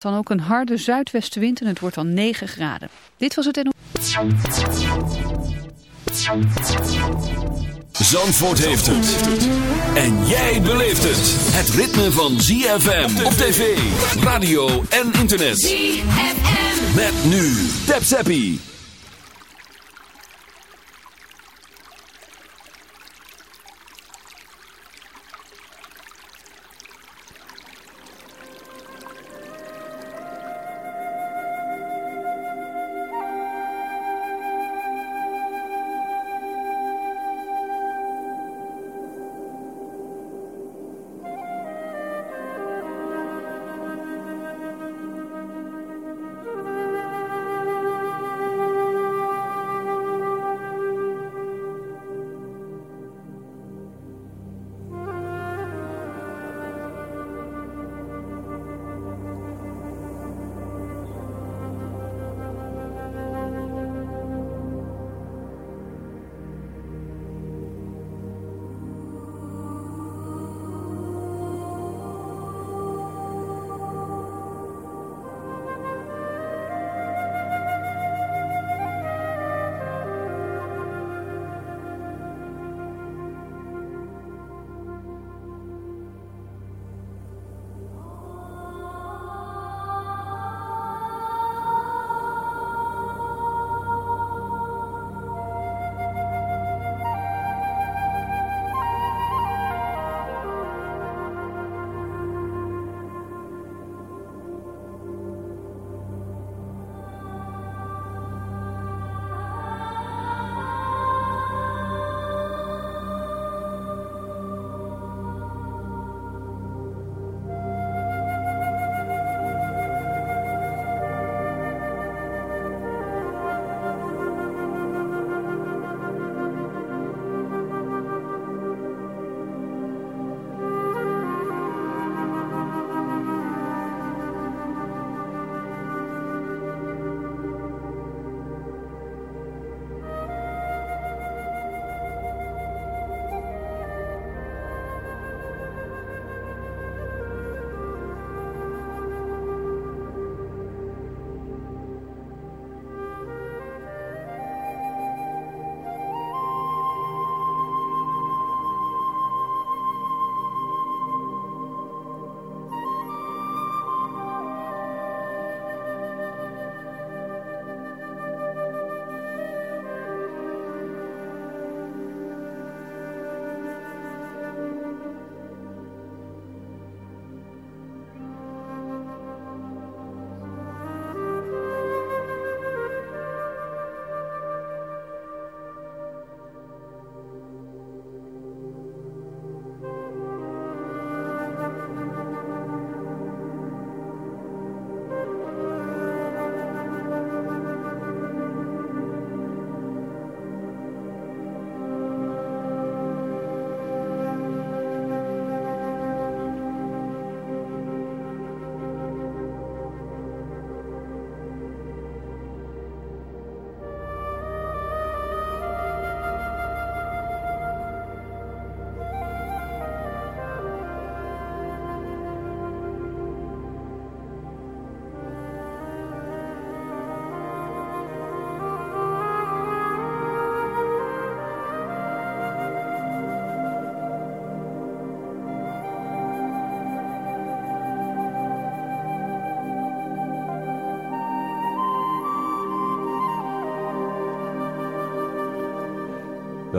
Dan ook een harde zuidwestenwind en het wordt dan 9 graden. Dit was het NO. Zandvoort heeft het. En jij beleeft het. Het ritme van ZFM op tv, radio en internet. ZFM. Met nu. Tap.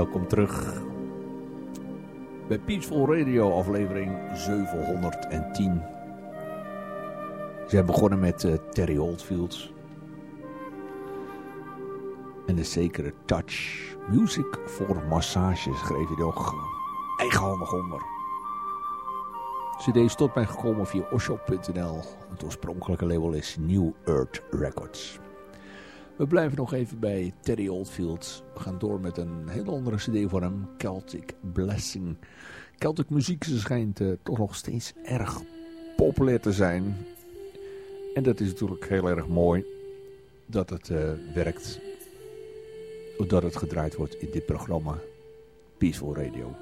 Welkom terug bij Peaceful Radio aflevering 710. Ze hebben begonnen met uh, Terry Oldfield. En de zekere touch. Music voor massage schreef hij nog eigenhandig onder. CD is tot mij gekomen via oshop.nl. Het oorspronkelijke label is New Earth Records. We blijven nog even bij Terry Oldfield. We gaan door met een hele andere cd voor hem. Celtic Blessing. Celtic muziek schijnt uh, toch nog steeds erg populair te zijn. En dat is natuurlijk heel erg mooi dat het uh, werkt. Dat het gedraaid wordt in dit programma Peaceful Radio.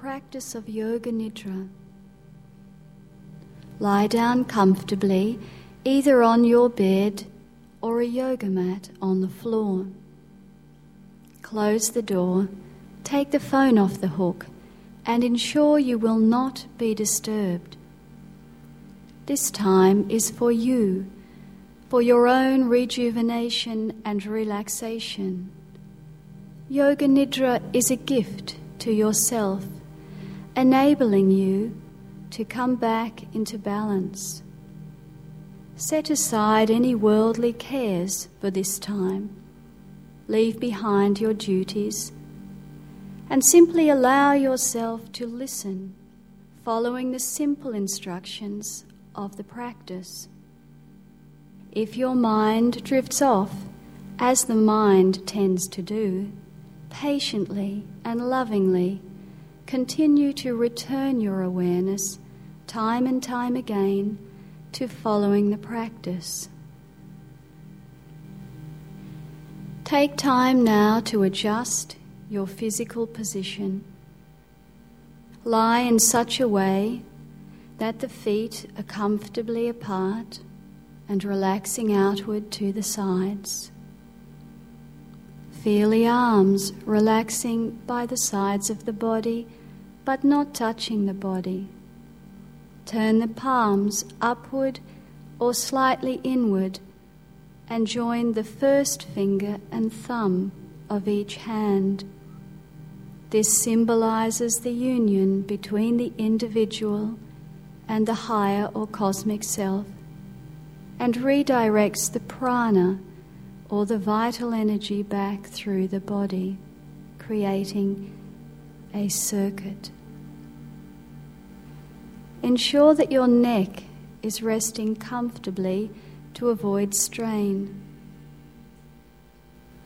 Practice of Yoga Nidra. Lie down comfortably either on your bed or a yoga mat on the floor. Close the door, take the phone off the hook, and ensure you will not be disturbed. This time is for you, for your own rejuvenation and relaxation. Yoga Nidra is a gift to yourself, enabling you to come back into balance. Set aside any worldly cares for this time. Leave behind your duties and simply allow yourself to listen, following the simple instructions of the practice. If your mind drifts off, as the mind tends to do, patiently and lovingly continue to return your awareness time and time again to following the practice. Take time now to adjust your physical position. Lie in such a way that the feet are comfortably apart and relaxing outward to the sides. Feel the arms relaxing by the sides of the body but not touching the body. Turn the palms upward or slightly inward and join the first finger and thumb of each hand. This symbolizes the union between the individual and the higher or cosmic self and redirects the prana or the vital energy back through the body, creating a circuit. Ensure that your neck is resting comfortably to avoid strain.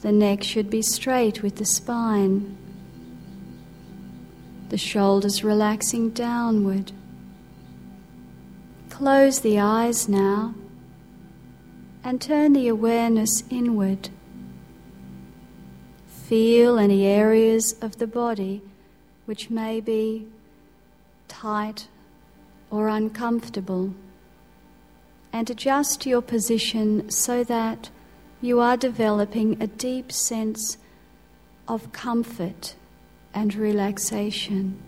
The neck should be straight with the spine, the shoulders relaxing downward. Close the eyes now and turn the awareness inward. Feel any areas of the body which may be tight or uncomfortable, and adjust your position so that you are developing a deep sense of comfort and relaxation.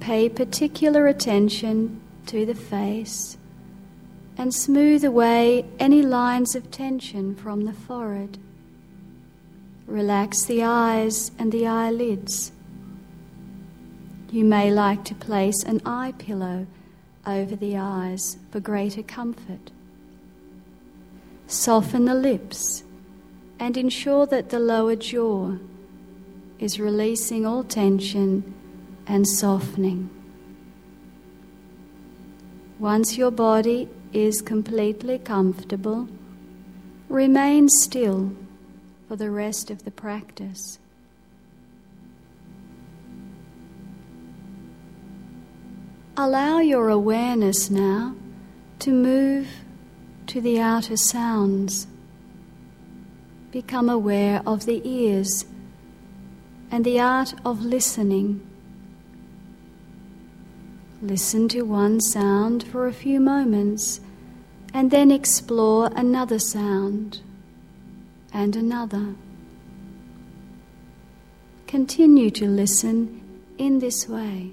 Pay particular attention to the face and smooth away any lines of tension from the forehead. Relax the eyes and the eyelids. You may like to place an eye pillow over the eyes for greater comfort. Soften the lips and ensure that the lower jaw is releasing all tension and softening. Once your body is completely comfortable, remain still for the rest of the practice. Allow your awareness now to move to the outer sounds. Become aware of the ears and the art of listening. Listen to one sound for a few moments and then explore another sound and another. Continue to listen in this way.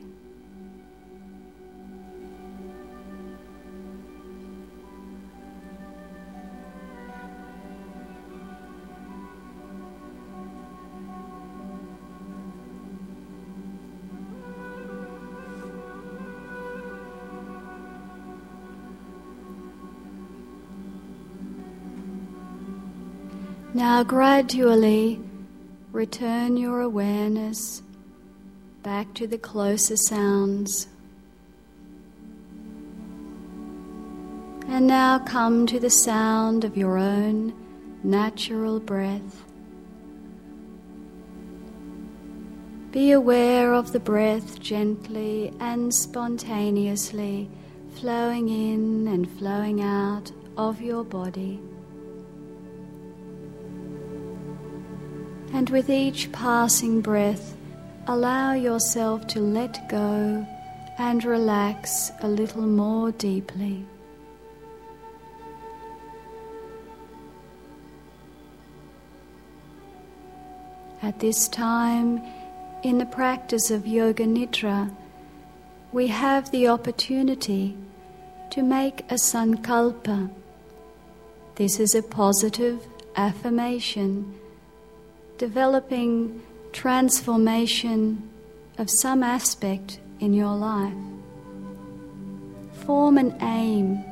Now, gradually return your awareness back to the closer sounds. And now come to the sound of your own natural breath. Be aware of the breath gently and spontaneously flowing in and flowing out of your body. And with each passing breath, allow yourself to let go and relax a little more deeply. At this time, in the practice of Yoga Nidra, we have the opportunity to make a sankalpa. This is a positive affirmation developing transformation of some aspect in your life. Form an aim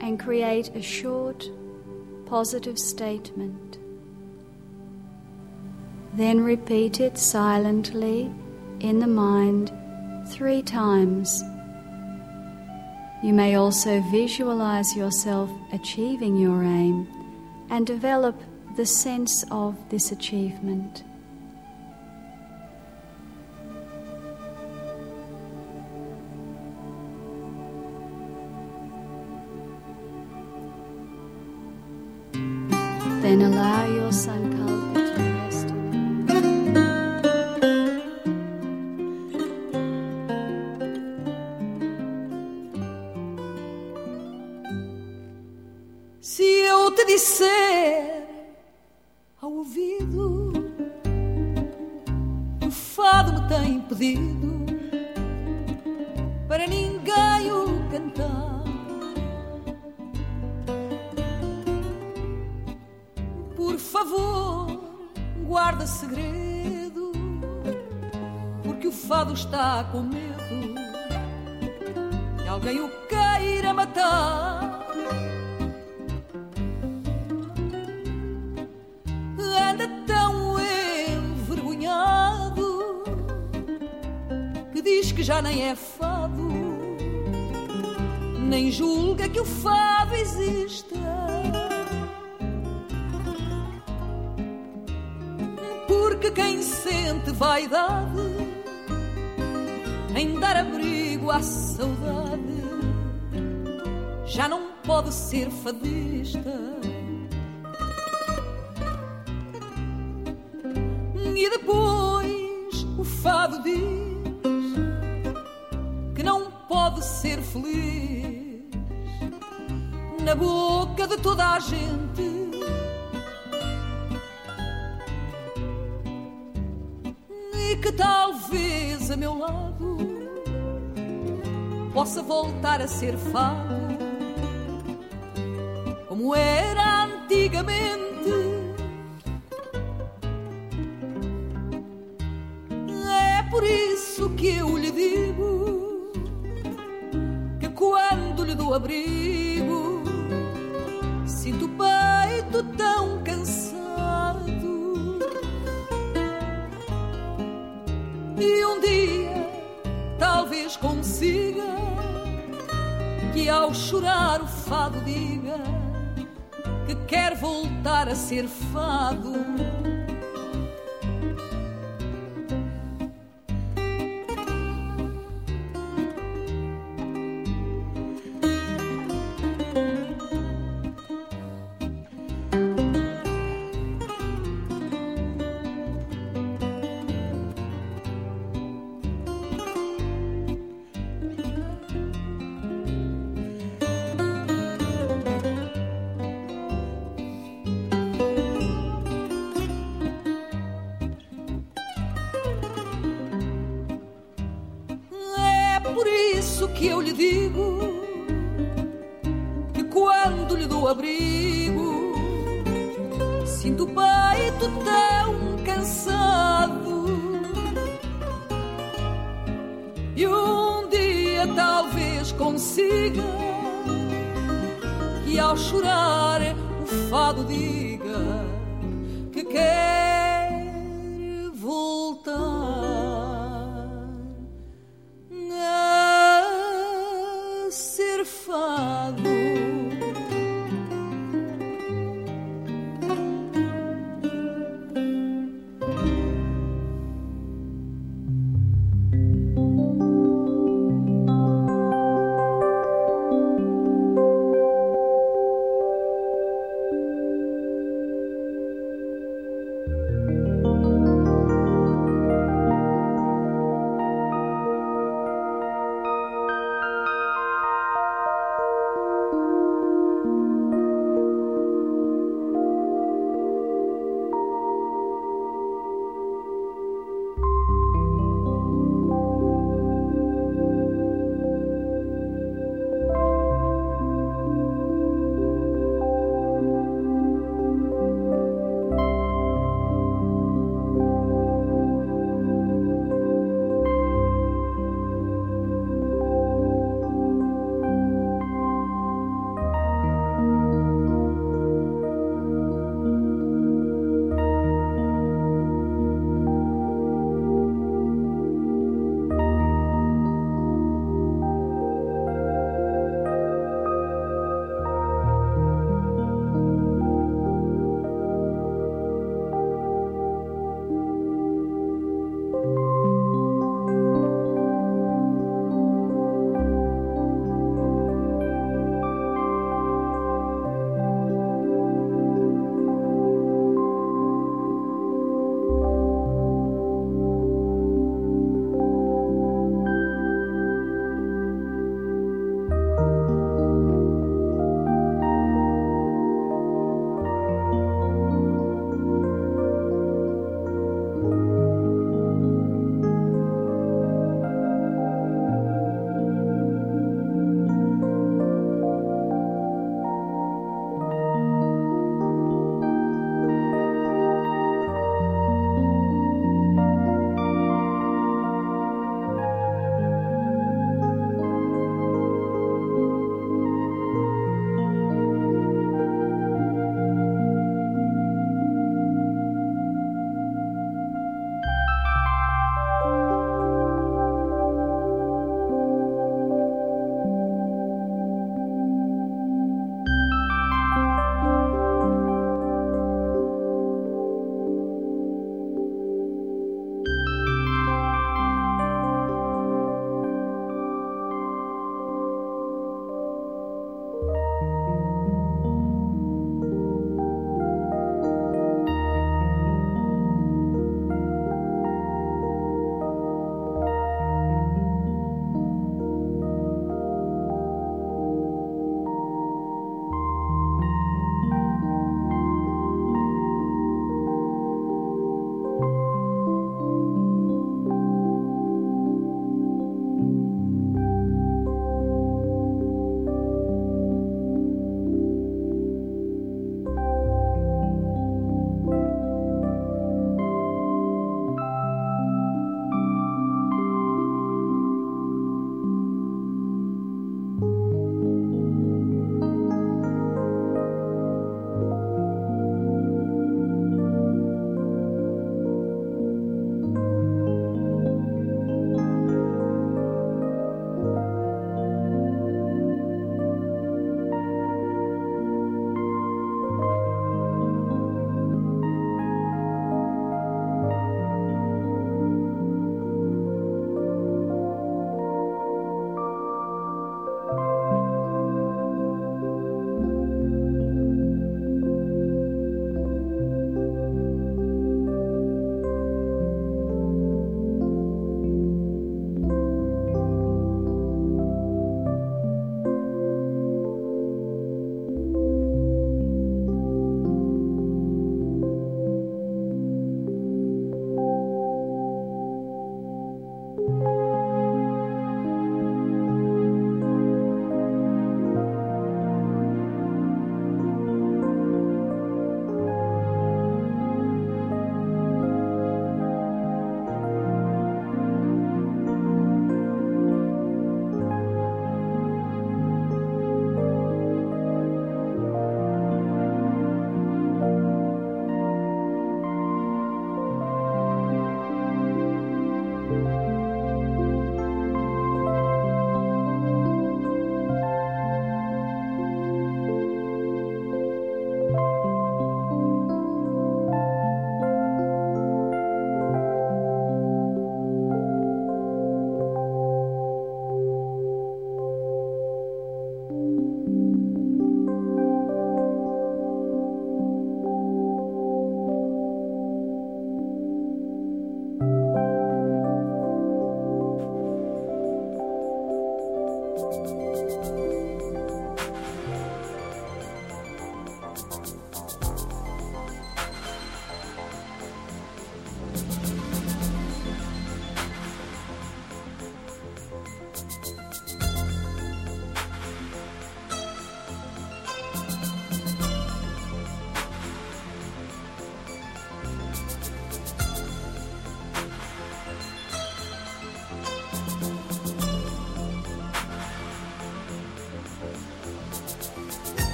and create a short positive statement. Then repeat it silently in the mind three times. You may also visualize yourself achieving your aim and develop the sense of this achievement. Then allow your sankalpa impedido para ninguém o cantar, por favor, guarda segredo, porque o fado está com medo que alguém o queira matar. Nem é fado, nem julga que o fado exista. Porque quem sente vaidade em dar abrigo à saudade já não pode ser fadista. Voltar a ser fado como era antigamente. É por isso que eu lhe digo que quando lhe dou abrigo sinto o peito tão cansado. E um dia talvez consiga que ao chorar o fado diga que quer voltar a ser fado.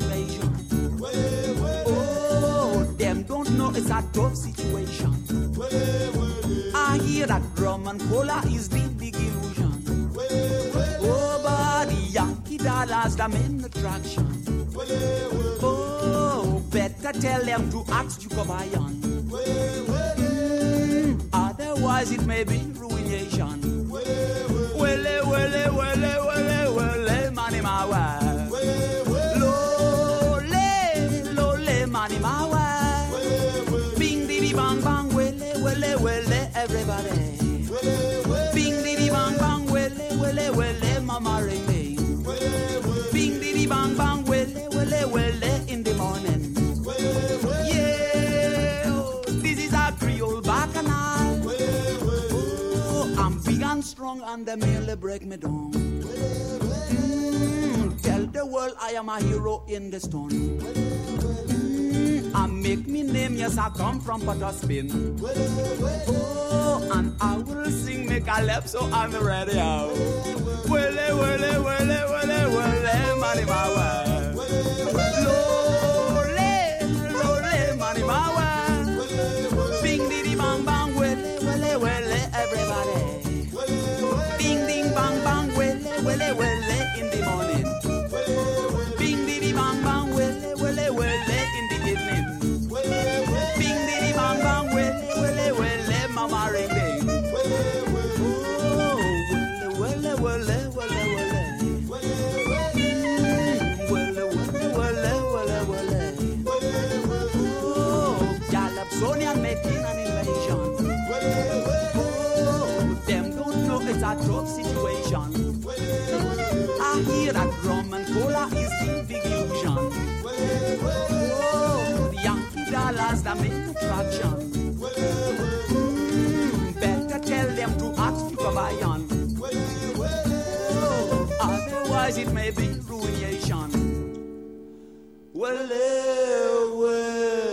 Making. Oh, them don't know it's a tough situation. I hear that drum and cola is the big illusion. Oh, but the Yankee dollars, the main attraction. Oh, better tell them to ask you Iron. Mm, otherwise, it may be ruination. Wele, wele, wele, wele, strong and they merely break me down. Mm, tell the world I am a hero in the storm. Mm, I make me name, yes, I come from Potterspin. Oh, and I will sing, make a lap so I'm ready out. Wele, wele, wele, wele, wele, money my way. Money my way. Bing, everybody. A tough situation. I hear that rum and cola is the big illusion. Oh, the Yankee dollars that make attraction. Mm, better tell them to ask for Bayan. Oh, otherwise it may be ruination. Well, well,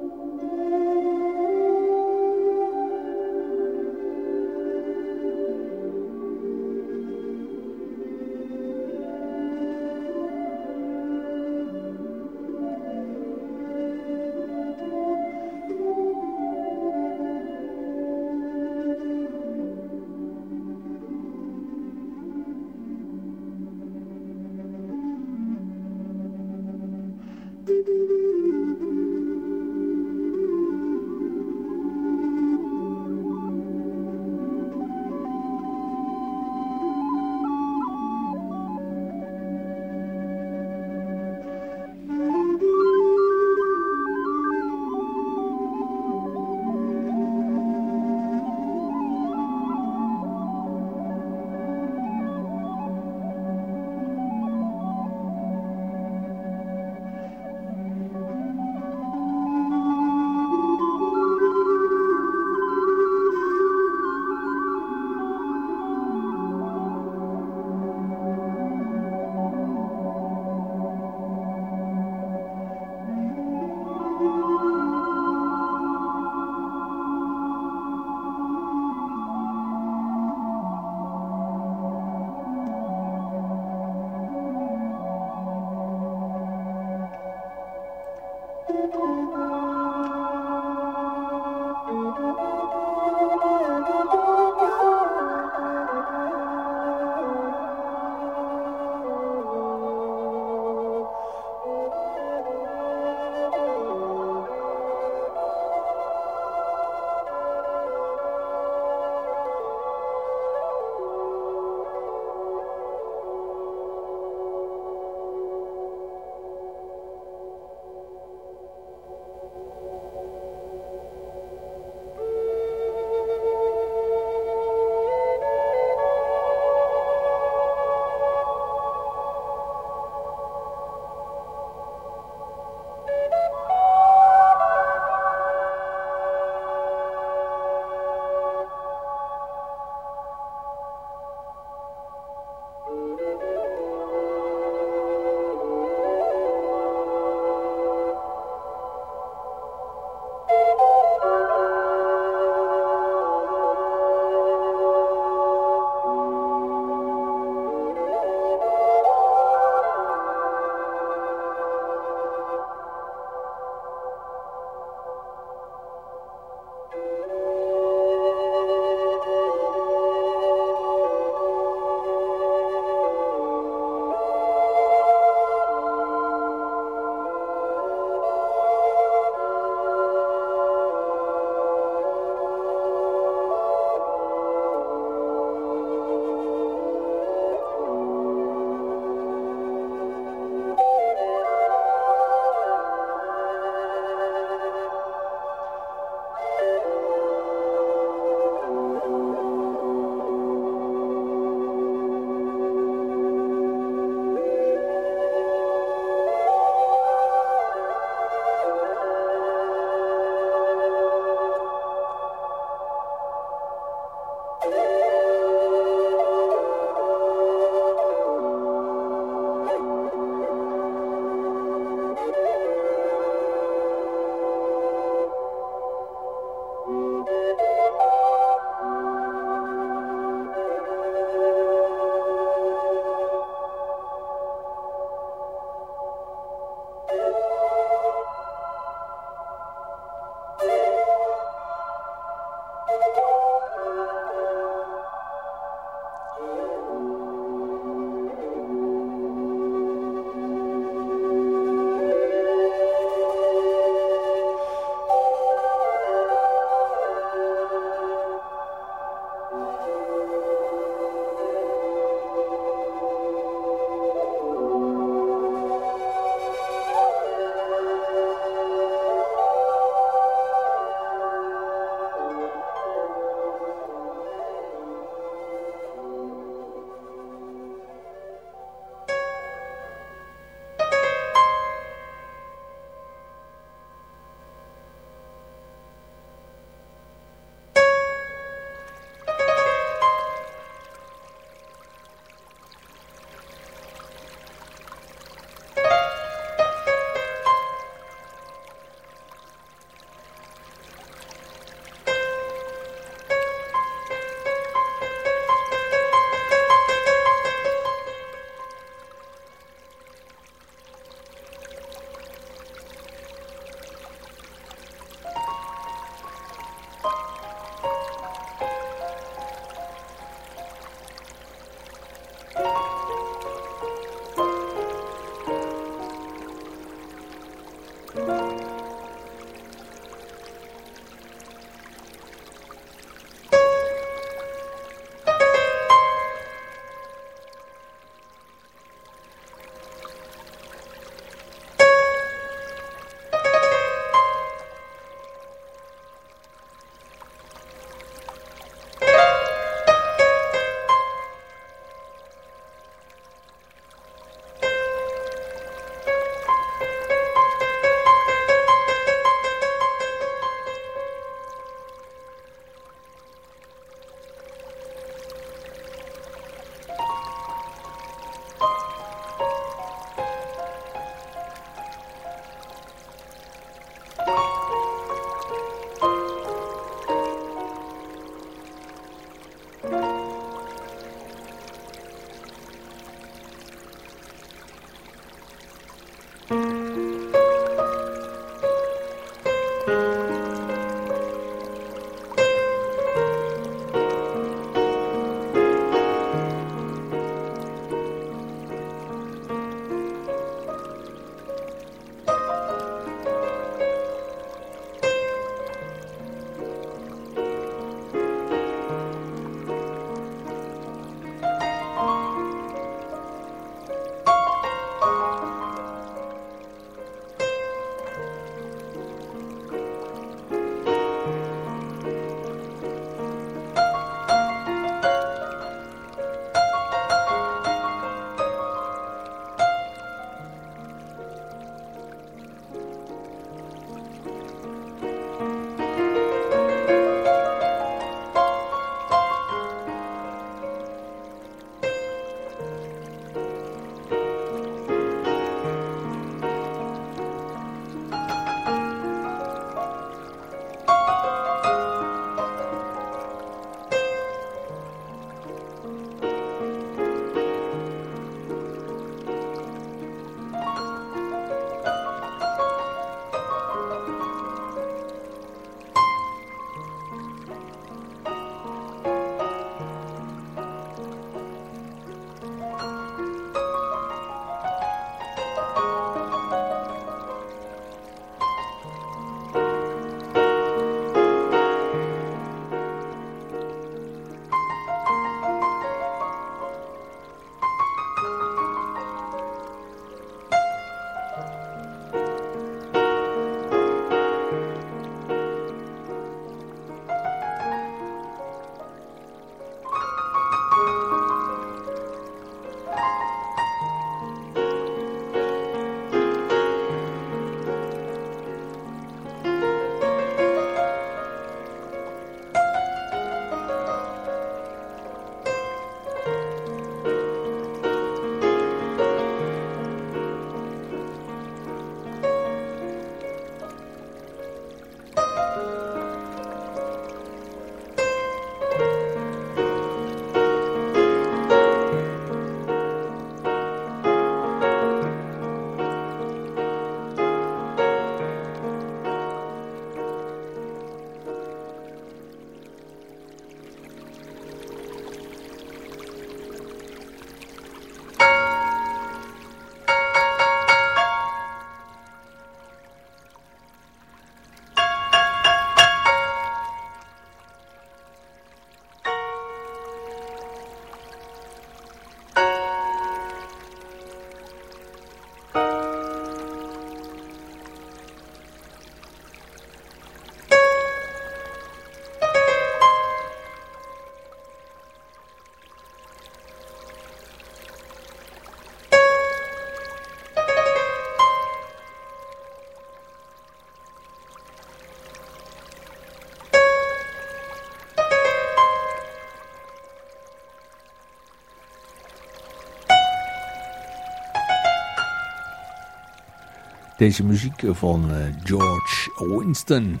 Deze muziek van George Winston.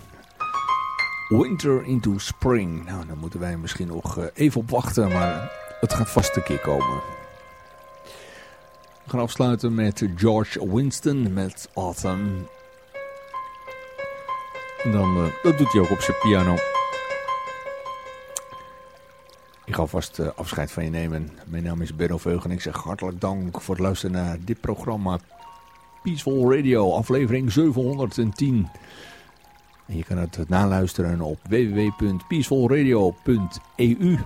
Winter into Spring. Nou, daar moeten wij misschien nog even op wachten, maar het gaat vast een keer komen. We gaan afsluiten met George Winston met Autumn. Dan dat doet hij ook op zijn piano. Ik ga vast afscheid van je nemen. Mijn naam is Benno Veug en ik zeg hartelijk dank voor het luisteren naar dit programma Peaceful Radio, aflevering 710. En je kan het naluisteren op www.peacefulradio.eu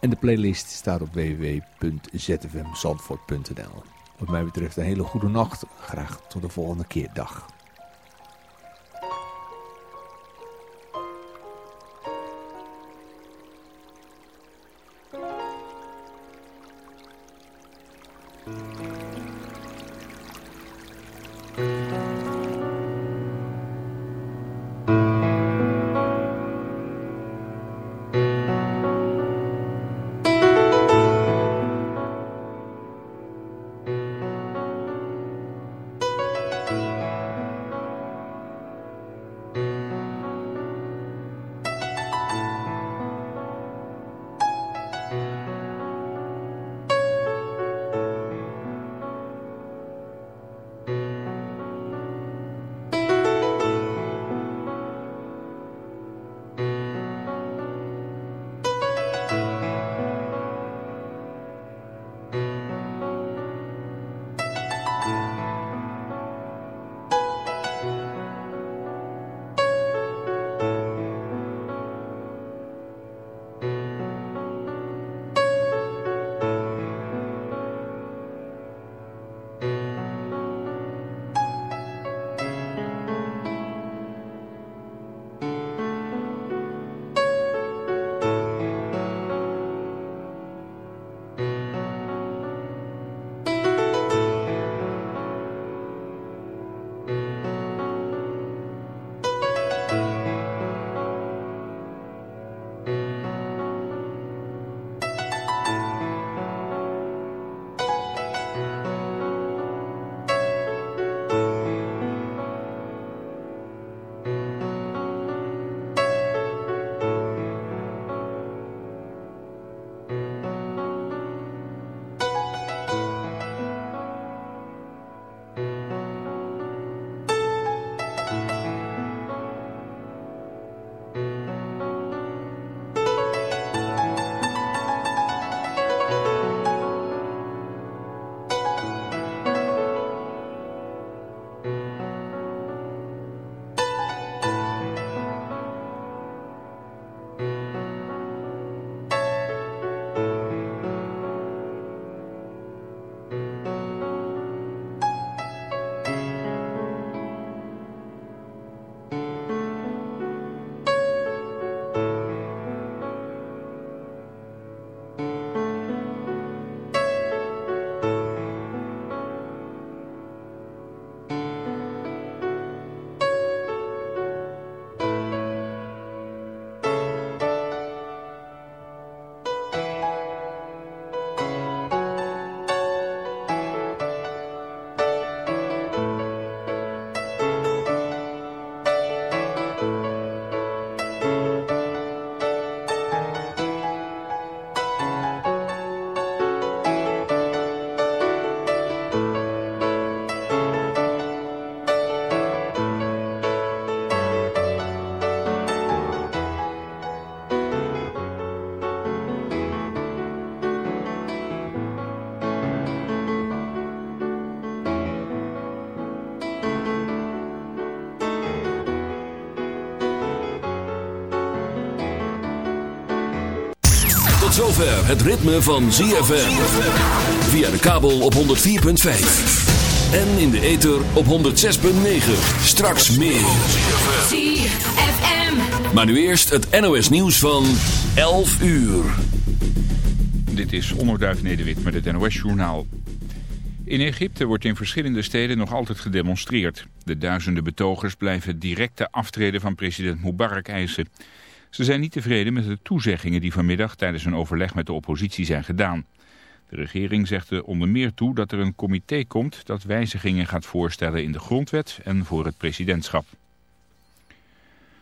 en de playlist staat op www.zfmzandvoort.nl Wat mij betreft een hele goede nacht. Graag tot de volgende keer. Dag. Zover het ritme van ZFM. Via de kabel op 104.5. En in de ether op 106.9. Straks meer. ZFM. Maar nu eerst het NOS nieuws van 11 uur. Dit is Onderduif Nederwit met het NOS journaal. In Egypte wordt in verschillende steden nog altijd gedemonstreerd. De duizenden betogers blijven directe aftreden van president Mubarak eisen. Ze zijn niet tevreden met de toezeggingen die vanmiddag tijdens een overleg met de oppositie zijn gedaan. De regering zegt er onder meer toe dat er een comité komt dat wijzigingen gaat voorstellen in de grondwet en voor het presidentschap.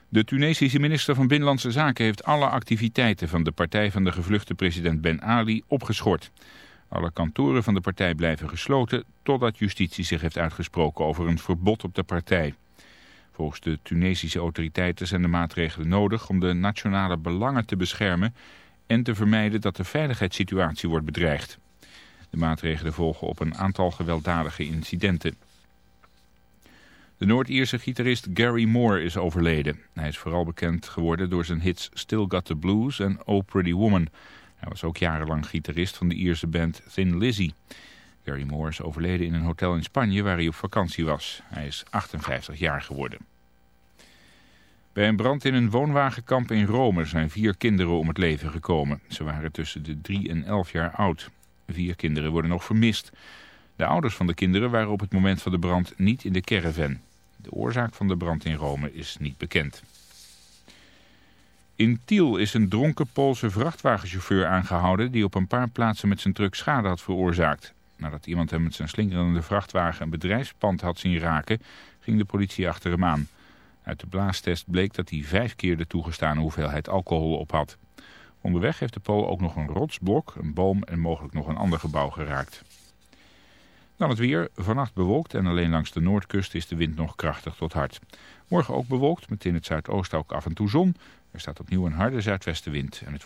De Tunesische minister van Binnenlandse Zaken heeft alle activiteiten van de partij van de gevluchte president Ben Ali opgeschort. Alle kantoren van de partij blijven gesloten totdat justitie zich heeft uitgesproken over een verbod op de partij. Volgens de Tunesische autoriteiten zijn de maatregelen nodig om de nationale belangen te beschermen en te vermijden dat de veiligheidssituatie wordt bedreigd. De maatregelen volgen op een aantal gewelddadige incidenten. De Noord-Ierse gitarist Gary Moore is overleden. Hij is vooral bekend geworden door zijn hits Still Got the Blues en Oh Pretty Woman. Hij was ook jarenlang gitarist van de Ierse band Thin Lizzy. Gary Moore is overleden in een hotel in Spanje waar hij op vakantie was. Hij is 58 jaar geworden. Bij een brand in een woonwagenkamp in Rome zijn vier kinderen om het leven gekomen. Ze waren tussen de 3 en 11 jaar oud. Vier kinderen worden nog vermist. De ouders van de kinderen waren op het moment van de brand niet in de caravan. De oorzaak van de brand in Rome is niet bekend. In Tiel is een dronken Poolse vrachtwagenchauffeur aangehouden... die op een paar plaatsen met zijn truck schade had veroorzaakt. Nadat iemand hem met zijn slingerende vrachtwagen een bedrijfspand had zien raken... ging de politie achter hem aan. Uit de blaastest bleek dat hij vijf keer de toegestane hoeveelheid alcohol op had. Onderweg heeft de Pool ook nog een rotsblok, een boom en mogelijk nog een ander gebouw geraakt. Dan het weer. Vannacht bewolkt en alleen langs de noordkust is de wind nog krachtig tot hard. Morgen ook bewolkt, met in het zuidoosten ook af en toe zon. Er staat opnieuw een harde zuidwestenwind en het